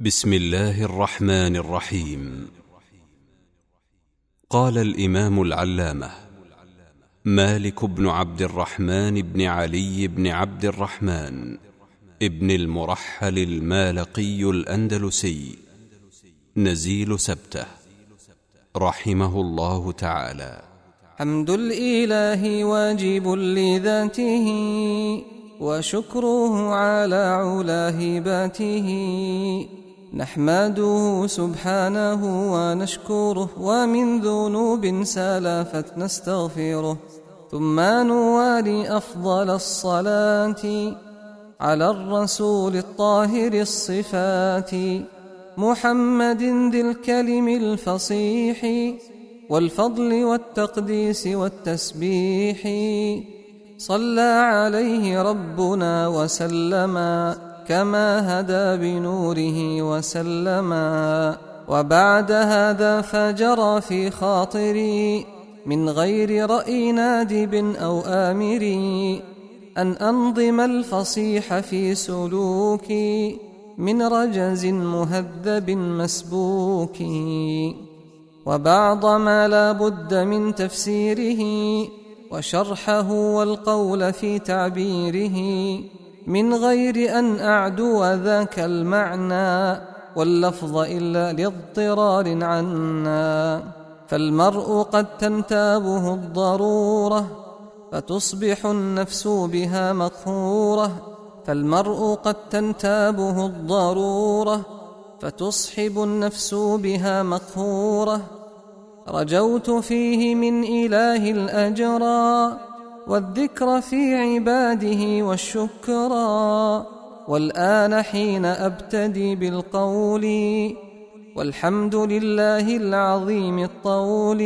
بسم الله الرحمن الرحيم. قال الإمام العلامة مالك بن عبد الرحمن بن علي بن عبد الرحمن ابن المرحل المالقي الأندلسي نزيل سبته رحمه الله تعالى. حمد الإله واجب لذاته وشكره على علا هباته نحمده سبحانه ونشكره ومن ذنوب سلفت نستغفره ثم نوالي أفضل الصلاة على الرسول الطاهر الصفات محمد ذي الكلم الفصيح والفضل والتقديس والتسبيح صلى عليه ربنا وسلما كما هدى بنوره وسلما وبعد هذا فجرى في خاطري من غير رأي نادب أو آمر أن أنظم الفصيح في سلوكي من رجز مهذب مسبوك. وبعض ما لا بد من تفسيره وشرحه والقول في تعبيره من غير أن أعدو ذاك المعنى واللفظ إلا لاضطرار عنا. فالمرء قد تنتابه الضرورة فتصبح النفس بها مقهورة. فالمرء قد تنتابه الضرورة فتصحب النفس بها مقهورة. رجوت فيه من إله الأجرى والذكر في عباده والشكرى والآن حين أبتدي بالقول. والحمد لله العظيم الطول.